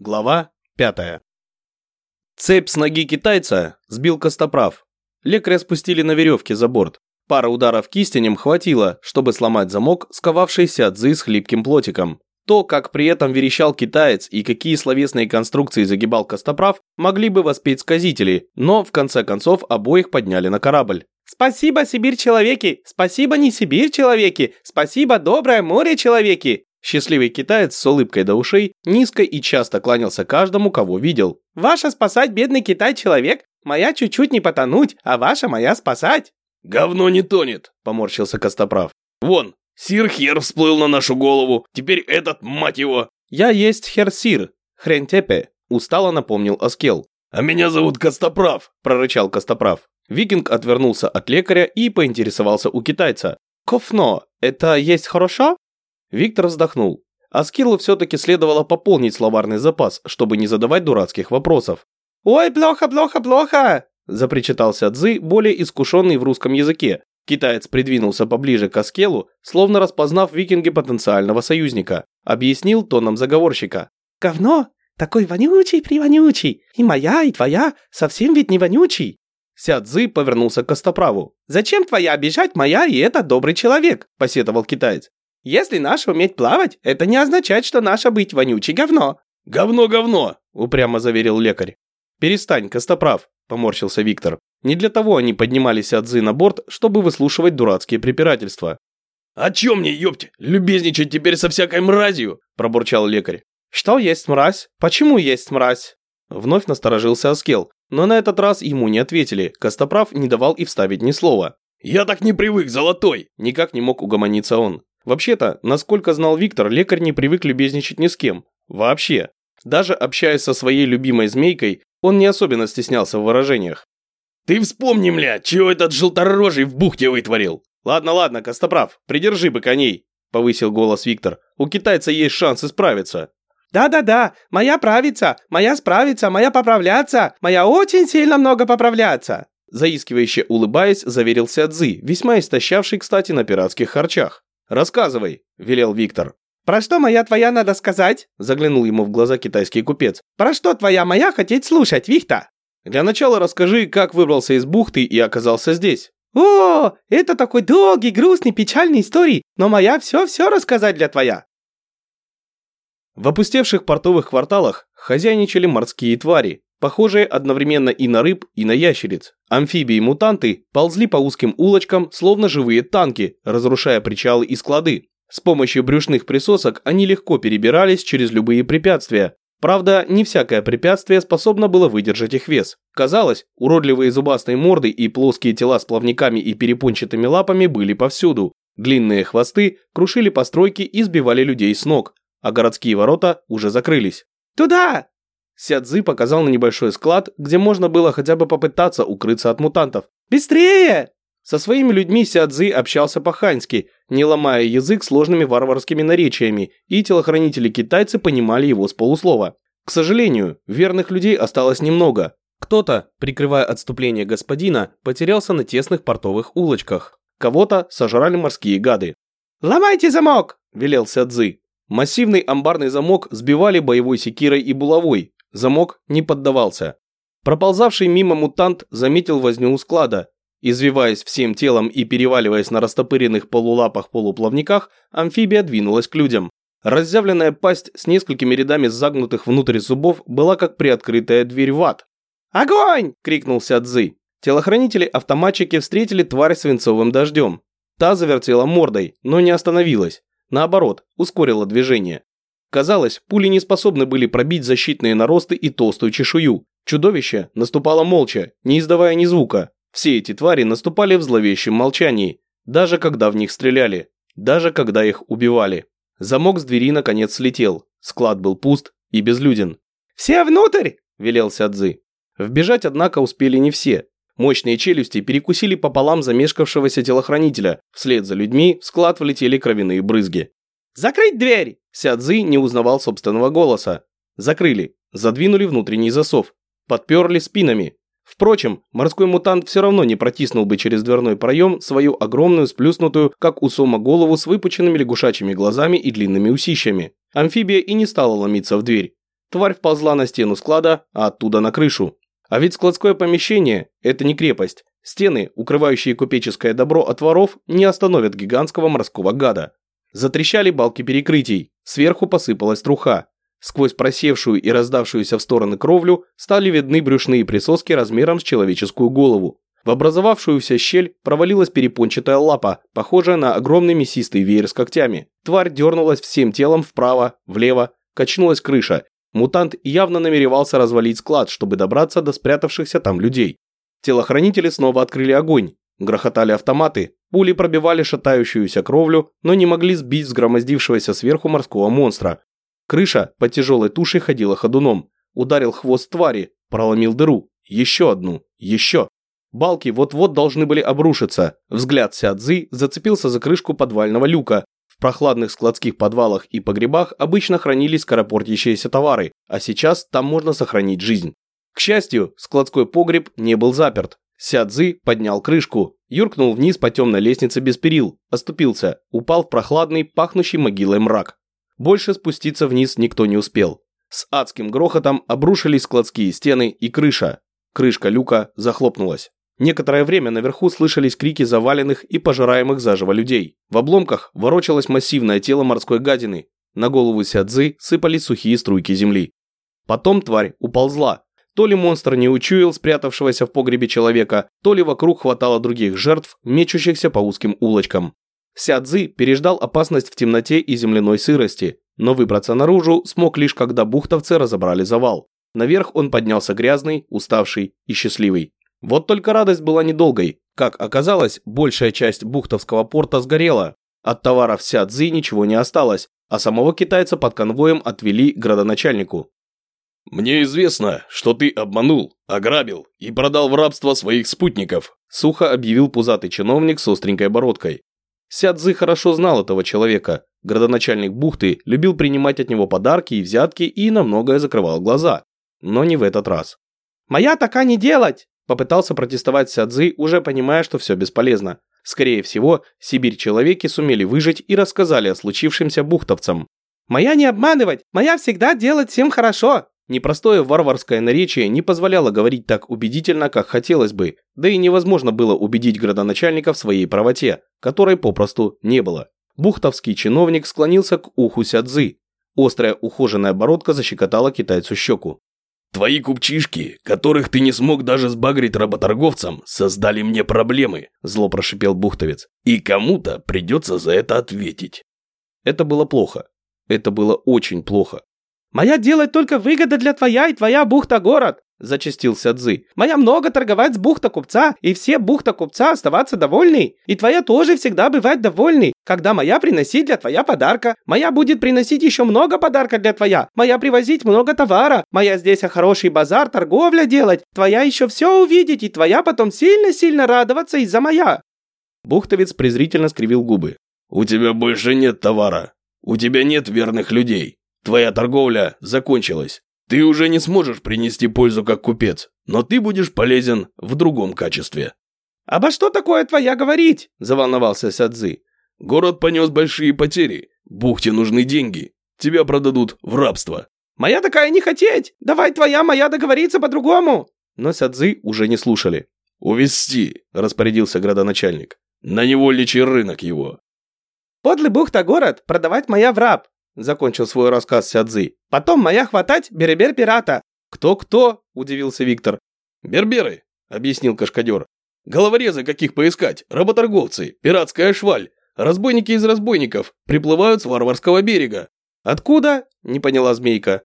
Глава 5. Цепь с ноги китайца сбил костоправ. Лекаря спустили на веревке за борт. Пара ударов кистенем хватило, чтобы сломать замок, сковавший Сядзы с хлипким плотиком. То, как при этом верещал китаец и какие словесные конструкции загибал костоправ, могли бы воспеть сказители, но в конце концов обоих подняли на корабль. «Спасибо, Сибирь-человеки! Спасибо, не Сибирь-человеки! Спасибо, доброе море-человеки!» Счастливый китаец с улыбкой до ушей низко и часто кланялся каждому, кого видел. «Ваша спасать, бедный Китай-человек! Моя чуть-чуть не потонуть, а ваша моя спасать!» «Говно не тонет!» – поморщился Костоправ. «Вон, Сир-Хер всплыл на нашу голову, теперь этот, мать его!» «Я есть Хер-Сир, Хрен-Тепе», – устало напомнил Аскел. «А меня зовут Костоправ», – прорычал Костоправ. Викинг отвернулся от лекаря и поинтересовался у китайца. «Кофно, это есть хорошо?» Виктор вздохнул. Аскилу все-таки следовало пополнить словарный запас, чтобы не задавать дурацких вопросов. «Ой, плохо, плохо, плохо!» запричитался Цзы, более искушенный в русском языке. Китаец придвинулся поближе к Аскелу, словно распознав викинге потенциального союзника. Объяснил тоном заговорщика. «Говно? Такой вонючий-привонючий. И моя, и твоя совсем ведь не вонючий». Ся Цзы повернулся к Костоправу. «Зачем твоя обижать моя и этот добрый человек?» – посетовал китаец. Если наша уметь плавать, это не означает, что наша быть вонючий говно». «Говно-говно», – упрямо заверил лекарь. «Перестань, Костоправ», – поморщился Виктор. Не для того они поднимались от Зы на борт, чтобы выслушивать дурацкие препирательства. «О чем мне, ёпть, любезничать теперь со всякой мразью?» – пробурчал лекарь. «Что есть мразь? Почему есть мразь?» Вновь насторожился Аскел, но на этот раз ему не ответили, Костоправ не давал и вставить ни слова. «Я так не привык, золотой!» Никак не мог угомониться он. Вообще-то, насколько знал Виктор, лекарь не привык любезничать ни с кем. Вообще. Даже общаясь со своей любимой змейкой, он не особенно стеснялся в выражениях. «Ты вспомни, мля, чего этот желторожий в бухте вытворил?» «Ладно, ладно, Костоправ, придержи бы коней», – повысил голос Виктор. «У китайца есть шанс исправиться». «Да-да-да, моя правится, моя справится, моя поправляться, моя очень сильно много поправляться», заискивающе улыбаясь, заверил Сядзы, весьма истощавший, кстати, на пиратских харчах. «Рассказывай», – велел Виктор. «Про что моя твоя надо сказать?» – заглянул ему в глаза китайский купец. «Про что твоя моя хотеть слушать, Вихта?» «Для начала расскажи, как выбрался из бухты и оказался здесь». «О, это такой долгий, грустный, печальный историй, но моя все-все рассказать для твоя». В опустевших портовых кварталах хозяйничали морские твари, похожие одновременно и на рыб, и на ящериц. Амфибии-мутанты ползли по узким улочкам, словно живые танки, разрушая причалы и склады. С помощью брюшных присосок они легко перебирались через любые препятствия. Правда, не всякое препятствие способно было выдержать их вес. Казалось, уродливые зубастые морды и плоские тела с плавниками и перепончатыми лапами были повсюду. Длинные хвосты крушили постройки и сбивали людей с ног, а городские ворота уже закрылись. «Туда!» Сядзы показал на небольшой склад, где можно было хотя бы попытаться укрыться от мутантов. «Быстрее!» Со своими людьми Сядзы общался по-ханьски, не ломая язык сложными варварскими наречиями, и телохранители-китайцы понимали его с полуслова. К сожалению, верных людей осталось немного. Кто-то, прикрывая отступление господина, потерялся на тесных портовых улочках. Кого-то сожрали морские гады. «Ломайте замок!» – велел Сядзы. Массивный амбарный замок сбивали боевой секирой и булавой, Замок не поддавался. Проползавший мимо мутант заметил возню у склада. Извиваясь всем телом и переваливаясь на растопыренных полулапах-полуплавниках, амфибия двинулась к людям. Разъявленная пасть с несколькими рядами загнутых внутрь зубов была как приоткрытая дверь в ад. «Огонь!» – крикнул Сядзы. Телохранители-автоматчики встретили тварь свинцовым дождем. Та завертела мордой, но не остановилась. Наоборот, ускорила движение. Казалось, пули не способны были пробить защитные наросты и толстую чешую. Чудовище наступало молча, не издавая ни звука. Все эти твари наступали в зловещем молчании, даже когда в них стреляли, даже когда их убивали. Замок с двери наконец слетел, склад был пуст и безлюден. «Все внутрь!» – велел Сядзы. Вбежать, однако, успели не все. Мощные челюсти перекусили пополам замешкавшегося телохранителя. Вслед за людьми в склад влетели кровяные брызги. «Закрыть дверь!» Сядзы не узнавал собственного голоса. Закрыли, задвинули внутренний засов, подперли спинами. Впрочем, морской мутант все равно не протиснул бы через дверной проем свою огромную сплюснутую, как у сома голову с выпученными лягушачьими глазами и длинными усищами. Амфибия и не стала ломиться в дверь. Тварь вползла на стену склада, а оттуда на крышу. А ведь складское помещение – это не крепость. Стены, укрывающие купеческое добро от воров, не остановят гигантского морского гада. Затрещали балки перекрытий, сверху посыпалась труха. Сквозь просевшую и раздавшуюся в стороны кровлю стали видны брюшные присоски размером с человеческую голову. В образовавшуюся щель провалилась перепончатая лапа, похожая на огромный мясистый веер с когтями. Тварь дернулась всем телом вправо, влево, качнулась крыша. Мутант явно намеревался развалить склад, чтобы добраться до спрятавшихся там людей. Телохранители снова открыли огонь. Грохотали автоматы, пули пробивали шатающуюся кровлю, но не могли сбить сгромоздившегося сверху морского монстра. Крыша по тяжелой туше ходила ходуном. Ударил хвост твари, проломил дыру. Еще одну, еще. Балки вот-вот должны были обрушиться. Взгляд Сядзы зацепился за крышку подвального люка. В прохладных складских подвалах и погребах обычно хранились скоропортящиеся товары, а сейчас там можно сохранить жизнь. К счастью, складской погреб не был заперт. Сядзы поднял крышку, юркнул вниз по темной лестнице без перил, оступился, упал в прохладный, пахнущий могилой мрак. Больше спуститься вниз никто не успел. С адским грохотом обрушились складские стены и крыша. Крышка люка захлопнулась. Некоторое время наверху слышались крики заваленных и пожираемых заживо людей. В обломках ворочалось массивное тело морской гадины. На голову Сядзы сыпались сухие струйки земли. Потом тварь уползла. То ли монстр не учуял спрятавшегося в погребе человека, то ли вокруг хватало других жертв, мечущихся по узким улочкам. Сядзы переждал опасность в темноте и земляной сырости, но выбраться наружу смог лишь когда бухтовцы разобрали завал. Наверх он поднялся грязный, уставший и счастливый. Вот только радость была недолгой. Как оказалось, большая часть бухтовского порта сгорела. От товаров Сядзы ничего не осталось, а самого китайца под конвоем отвели градоначальнику. «Мне известно, что ты обманул, ограбил и продал в рабство своих спутников», сухо объявил пузатый чиновник с остренькой бородкой. Сядзы хорошо знал этого человека. Градоначальник бухты любил принимать от него подарки и взятки и на многое закрывал глаза. Но не в этот раз. «Моя така не делать!» Попытался протестовать Сядзы, уже понимая, что все бесполезно. Скорее всего, Сибирь-человеки сумели выжить и рассказали о случившемся бухтовцам. «Моя не обманывать! Моя всегда делать всем хорошо!» Непростое варварское наречие не позволяло говорить так убедительно, как хотелось бы, да и невозможно было убедить градоначальника в своей правоте, которой попросту не было. Бухтовский чиновник склонился к уху Сядзы. Острая ухоженная бородка защекотала китайцу щеку. Твои купчишки, которых ты не смог даже сбагрить работорговцам, создали мне проблемы, зло прошипел бухтовец. И кому-то придется за это ответить. Это было плохо. Это было очень плохо. Моя делать только выгода для твоя и твоя бухта-город зачастился Цзы. «Моя много торговать с бухта-купца, и все бухта-купца оставаться довольны. И твоя тоже всегда бывать довольны, когда моя приносить для твоя подарка. Моя будет приносить еще много подарка для твоя. Моя привозить много товара. Моя здесь хороший базар, торговля делать. Твоя еще все увидеть, и твоя потом сильно-сильно радоваться из-за моя». Бухтовец презрительно скривил губы. «У тебя больше нет товара. У тебя нет верных людей. Твоя торговля закончилась. Ты уже не сможешь принести пользу как купец, но ты будешь полезен в другом качестве». «Обо что такое твоя говорить?» – заволновался Сядзы. «Город понес большие потери. Бухте нужны деньги. Тебя продадут в рабство». «Моя такая не хотеть! Давай твоя моя договориться по-другому!» Но Сядзы уже не слушали. «Увести!» – распорядился градоначальник. «На невольничий рынок его!» «Подлый бухта город, продавать моя в раб. Закончил свой рассказ Сядзы. Потом моя хватать беребер пирата. Кто-кто? Удивился Виктор. Берберы, объяснил Кашкадер. Головорезы каких поискать, работорговцы, пиратская шваль, разбойники из разбойников, приплывают с варварского берега. Откуда? Не поняла Змейка.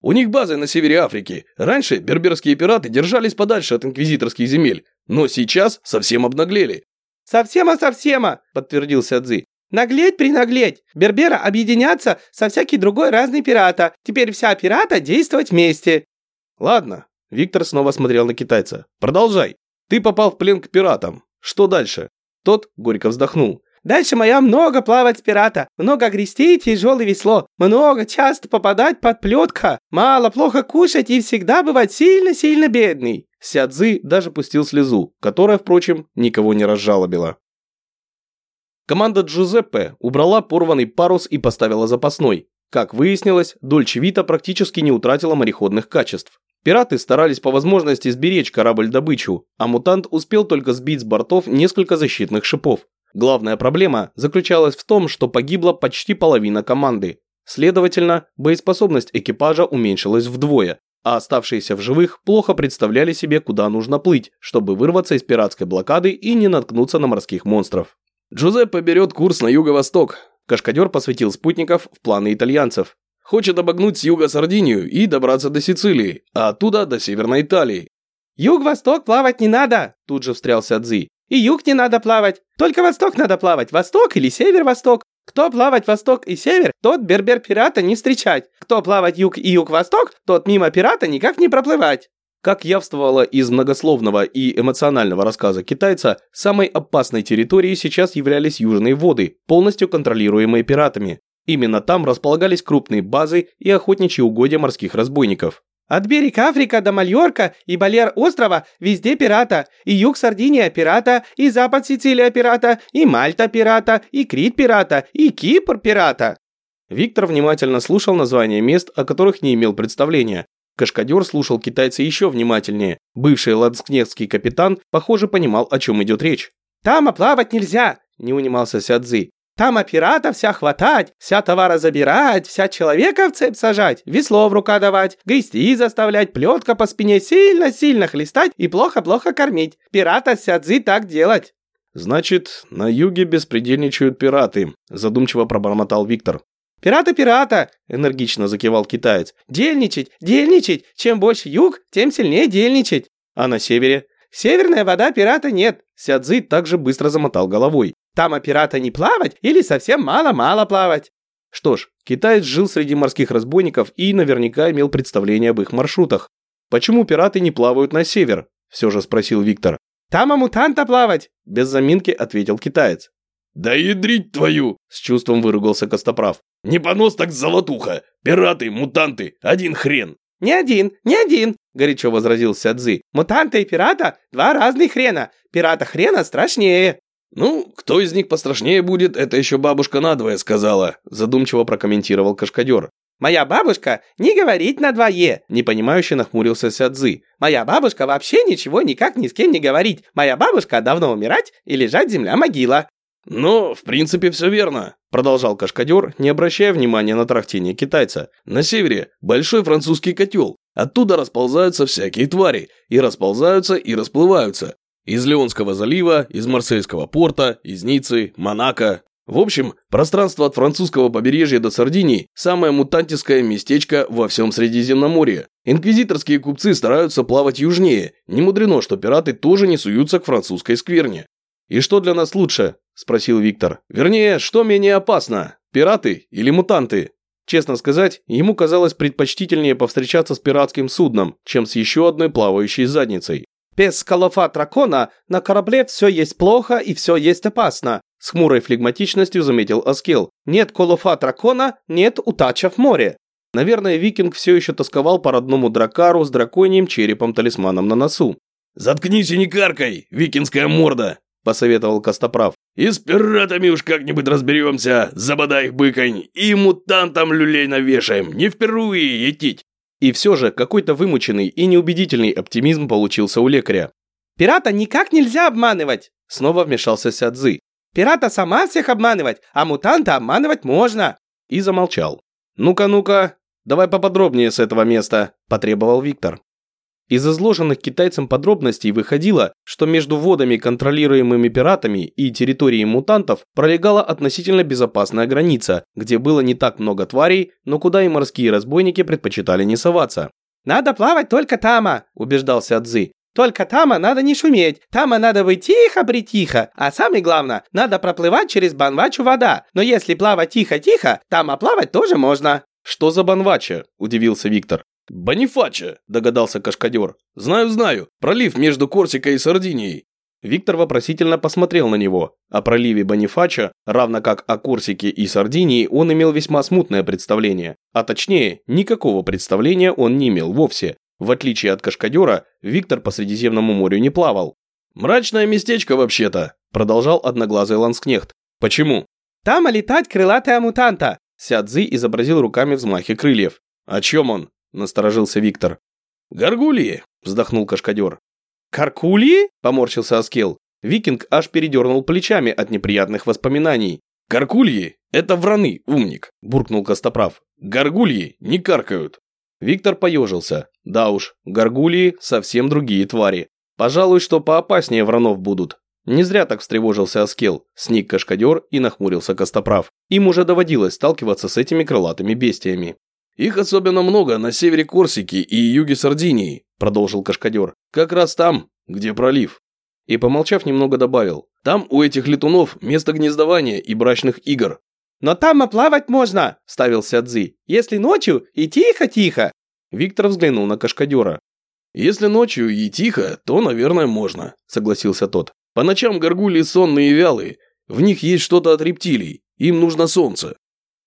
У них базы на севере Африки. Раньше берберские пираты держались подальше от инквизиторских земель, но сейчас совсем обнаглели. «Совсема-совсема», – подтвердил Сядзы. Наглеть принаглеть. Бербера объединяться со всякий другой разный пирата. Теперь вся пирата действовать вместе. Ладно. Виктор снова смотрел на китайца. Продолжай. Ты попал в плен к пиратам. Что дальше? Тот горько вздохнул. Дальше моя много плавать с пирата, много грести тяжелое весло, много часто попадать под плетка, мало плохо кушать и всегда бывать сильно-сильно бедный. Сядзы даже пустил слезу, которая, впрочем, никого не разжалобила. Команда Джузеппе убрала порванный парус и поставила запасной. Как выяснилось, Дольче Вита практически не утратила мореходных качеств. Пираты старались по возможности сберечь корабль-добычу, а мутант успел только сбить с бортов несколько защитных шипов. Главная проблема заключалась в том, что погибла почти половина команды. Следовательно, боеспособность экипажа уменьшилась вдвое, а оставшиеся в живых плохо представляли себе, куда нужно плыть, чтобы вырваться из пиратской блокады и не наткнуться на морских монстров. Джузеппе берет курс на юго-восток. Кашкадер посвятил спутников в планы итальянцев. Хочет обогнуть с юга Сардинию и добраться до Сицилии, а оттуда до Северной Италии. «Юг-восток плавать не надо!» – тут же встрялся Цзи. «И юг не надо плавать, только восток надо плавать, восток или север-восток. Кто плавать восток и север, тот бербер-пирата не встречать. Кто плавать юг и юг-восток, тот мимо пирата никак не проплывать». Как явствовало из многословного и эмоционального рассказа китайца, самой опасной территорией сейчас являлись южные воды, полностью контролируемые пиратами. Именно там располагались крупные базы и охотничьи угодья морских разбойников. От берега Африка до Мальорка и Балер острова везде пирата, и юг Сардиния пирата, и запад Сицилия пирата, и Мальта пирата, и Крит пирата, и Кипр пирата. Виктор внимательно слушал названия мест, о которых не имел представления. Кашкадер слушал китайца еще внимательнее. Бывший ланскнехтский капитан, похоже, понимал, о чем идет речь. «Там оплавать нельзя!» – не унимался Сядзи. Там а пирата вся хватать, вся товара забирать, вся человека в цепь сажать, весло в рука давать, грести заставлять, плетка по спине сильно-сильно хлестать и плохо-плохо кормить. Пирата сядзи так делать. Значит, на юге беспредельничают пираты, задумчиво пробормотал Виктор. «Пирата, пирата!» – энергично закивал китаец. «Дельничать, дельничать! Чем больше юг, тем сильнее дельничать!» «А на севере?» «Северная вода пирата нет!» Сядзы также быстро замотал головой. Там а пирата не плавать или совсем мало-мало плавать. Что ж, китаец жил среди морских разбойников и наверняка имел представление об их маршрутах. Почему пираты не плавают на север? Все же спросил Виктор. Там а мутанта плавать, без заминки ответил китаец. «Да ядрить твою!» – с чувством выругался Костоправ. «Не понос так золотуха! Пираты, мутанты, один хрен!» «Не один, не один!» – горячо возразил Сядзы. «Мутанта и пирата – два разных хрена. Пирата хрена страшнее!» «Ну, кто из них пострашнее будет, это еще бабушка надвое сказала», задумчиво прокомментировал Кашкадер. «Моя бабушка не говорит на двое», непонимающе нахмурился Сядзы. «Моя бабушка вообще ничего никак ни с кем не говорит. Моя бабушка давно умирать и лежать земля могила». «Но, в принципе, все верно», продолжал Кашкадер, не обращая внимания на трахтение китайца. «На севере большой французский котел. Оттуда расползаются всякие твари. И расползаются, и расплываются. Из Леонского залива, из Марсельского порта, из Ниццы, Монако. В общем, пространство от французского побережья до Сардинии – самое мутантиское местечко во всем Средиземноморье. Инквизиторские купцы стараются плавать южнее. Не мудрено, что пираты тоже не суются к французской скверне. «И что для нас лучше?» – спросил Виктор. «Вернее, что менее опасно? Пираты или мутанты?» Честно сказать, ему казалось предпочтительнее повстречаться с пиратским судном, чем с еще одной плавающей задницей. Без колофа дракона на корабле все есть плохо и все есть опасно. С хмурой флегматичностью заметил Аскел. Нет колофа дракона, нет утача в море. Наверное, викинг все еще тосковал по родному дракару с драконьим черепом-талисманом на носу. «Заткнись и не каркай, викинская морда!» – посоветовал Костоправ. «И с пиратами уж как-нибудь разберемся, забодай их быконь, и мутантам люлей навешаем, не впервые етить!» И все же какой-то вымученный и неубедительный оптимизм получился у лекаря. «Пирата никак нельзя обманывать!» Снова вмешался Сядзы. «Пирата сама всех обманывать, а мутанта обманывать можно!» И замолчал. «Ну-ка, ну-ка, давай поподробнее с этого места», – потребовал Виктор. Из изложенных китайцам подробностей выходило, что между водами, контролируемыми пиратами, и территорией мутантов пролегала относительно безопасная граница, где было не так много тварей, но куда и морские разбойники предпочитали не соваться. «Надо плавать только тама», – убеждался Адзи. «Только тама надо не шуметь, тама надо быть тихо-притихо, а самое главное, надо проплывать через банвачу вода, но если плавать тихо-тихо, тама плавать тоже можно». «Что за банвача?» – удивился Виктор. «Бонифача», – догадался Кашкадер. «Знаю, знаю. Пролив между Корсикой и Сардинией». Виктор вопросительно посмотрел на него. О проливе Бонифача, равно как о Корсике и Сардинии, он имел весьма смутное представление. А точнее, никакого представления он не имел вовсе. В отличие от Кашкадера, Виктор по Средиземному морю не плавал. «Мрачное местечко вообще-то», – продолжал одноглазый ланскнехт. «Почему?» «Там летать крылатая мутанта. Сядзы изобразил руками взмахи крыльев. «О чем он?» – насторожился Виктор. «Горгульи!» – вздохнул Кашкадер. «Каркульи?» – поморщился Аскел. Викинг аж передернул плечами от неприятных воспоминаний. «Каркульи – это враны, умник!» – буркнул Костоправ. «Горгульи не каркают!» Виктор поежился. Да уж, горгульи – совсем другие твари. Пожалуй, что поопаснее вранов будут. Не зря так встревожился Аскел, сник Кашкадер и нахмурился Костоправ. Им уже доводилось сталкиваться с этими крылатыми бестиями. «Их особенно много на севере Корсики и юге Сардинии», – продолжил Кашкадер. «Как раз там, где пролив». И, помолчав, немного добавил. «Там у этих летунов место гнездования и брачных игр». «Но там оплавать можно», – ставил Сядзи. «Если ночью и тихо-тихо». Виктор взглянул на Кашкадера. «Если ночью и тихо, то, наверное, можно», – согласился тот. «По ночам горгульи сонные и вялые. В них есть что-то от рептилий. Им нужно солнце».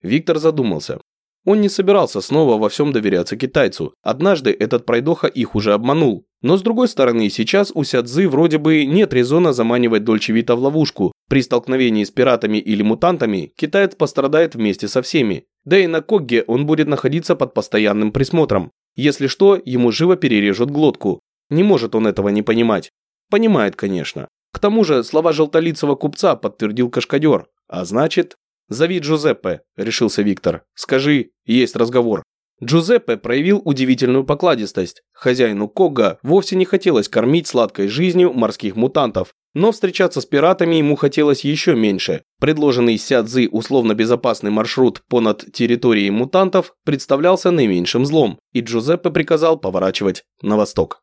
Виктор задумался. Он не собирался снова во всем доверяться китайцу. Однажды этот пройдоха их уже обманул. Но с другой стороны, сейчас у Сядзы вроде бы нет резона заманивать Дольче Вита в ловушку. При столкновении с пиратами или мутантами китаец пострадает вместе со всеми. Да и на Когге он будет находиться под постоянным присмотром. Если что, ему живо перережут глотку. Не может он этого не понимать. Понимает, конечно. К тому же слова желтолицего купца подтвердил Кашкадер. А значит... «Зови Джузеппе», – решился Виктор. «Скажи, есть разговор». Джузеппе проявил удивительную покладистость. Хозяину Когга вовсе не хотелось кормить сладкой жизнью морских мутантов, но встречаться с пиратами ему хотелось еще меньше. Предложенный Сядзы условно безопасный маршрут понад территорией мутантов представлялся наименьшим злом, и Джузеппе приказал поворачивать на восток.